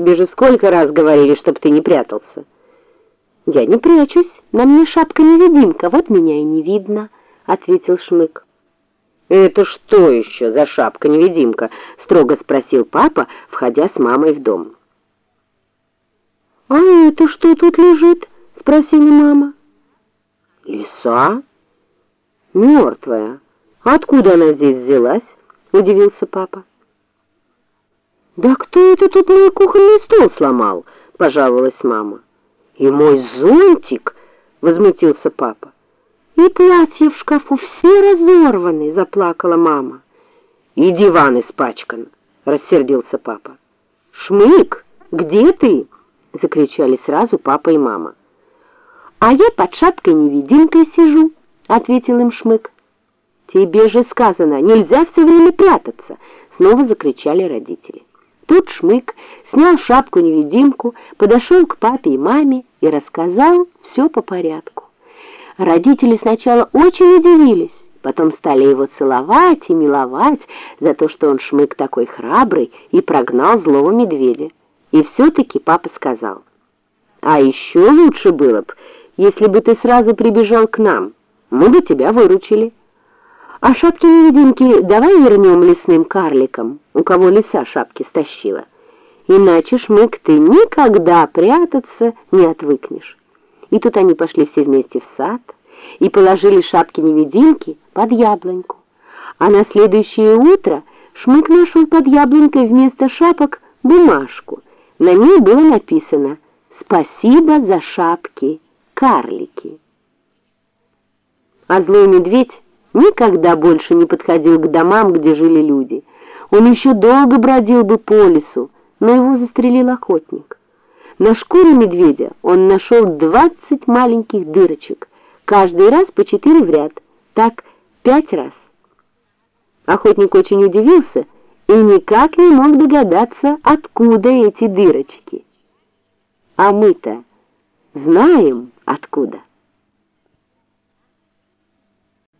Тебе же сколько раз говорили, чтоб ты не прятался. Я не прячусь, на мне шапка-невидимка, вот меня и не видно, ответил Шмык. «Это что еще за шапка-невидимка?» — строго спросил папа, входя с мамой в дом. «А это что тут лежит?» — спросила мама. «Лиса? Мертвая. Откуда она здесь взялась?» — удивился папа. «Да кто это тут мой кухонный стол сломал?» — пожаловалась мама. «И мой зонтик!» — возмутился папа. «И платье в шкафу все разорваны!» — заплакала мама. «И диван испачкан!» — рассердился папа. «Шмык, где ты?» — закричали сразу папа и мама. «А я под шапкой-невидимкой сижу», — ответил им Шмык. «Тебе же сказано, нельзя все время прятаться!» — снова закричали родители. Тут Шмык снял шапку-невидимку, подошел к папе и маме и рассказал все по порядку. Родители сначала очень удивились, потом стали его целовать и миловать за то, что он шмык такой храбрый и прогнал злого медведя. И все-таки папа сказал, «А еще лучше было бы, если бы ты сразу прибежал к нам, мы бы тебя выручили. А шапки-невидимки давай вернем лесным карликам, у кого лиса шапки стащила. Иначе, шмык, ты никогда прятаться не отвыкнешь». И тут они пошли все вместе в сад и положили шапки-невидимки под яблоньку. А на следующее утро Шмык нашел под яблонькой вместо шапок бумажку. На ней было написано «Спасибо за шапки, карлики». А злой медведь никогда больше не подходил к домам, где жили люди. Он еще долго бродил бы по лесу, но его застрелил охотник. На шкуре медведя он нашел двадцать маленьких дырочек, каждый раз по четыре в ряд, так пять раз. Охотник очень удивился и никак не мог догадаться, откуда эти дырочки. А мы-то знаем, откуда.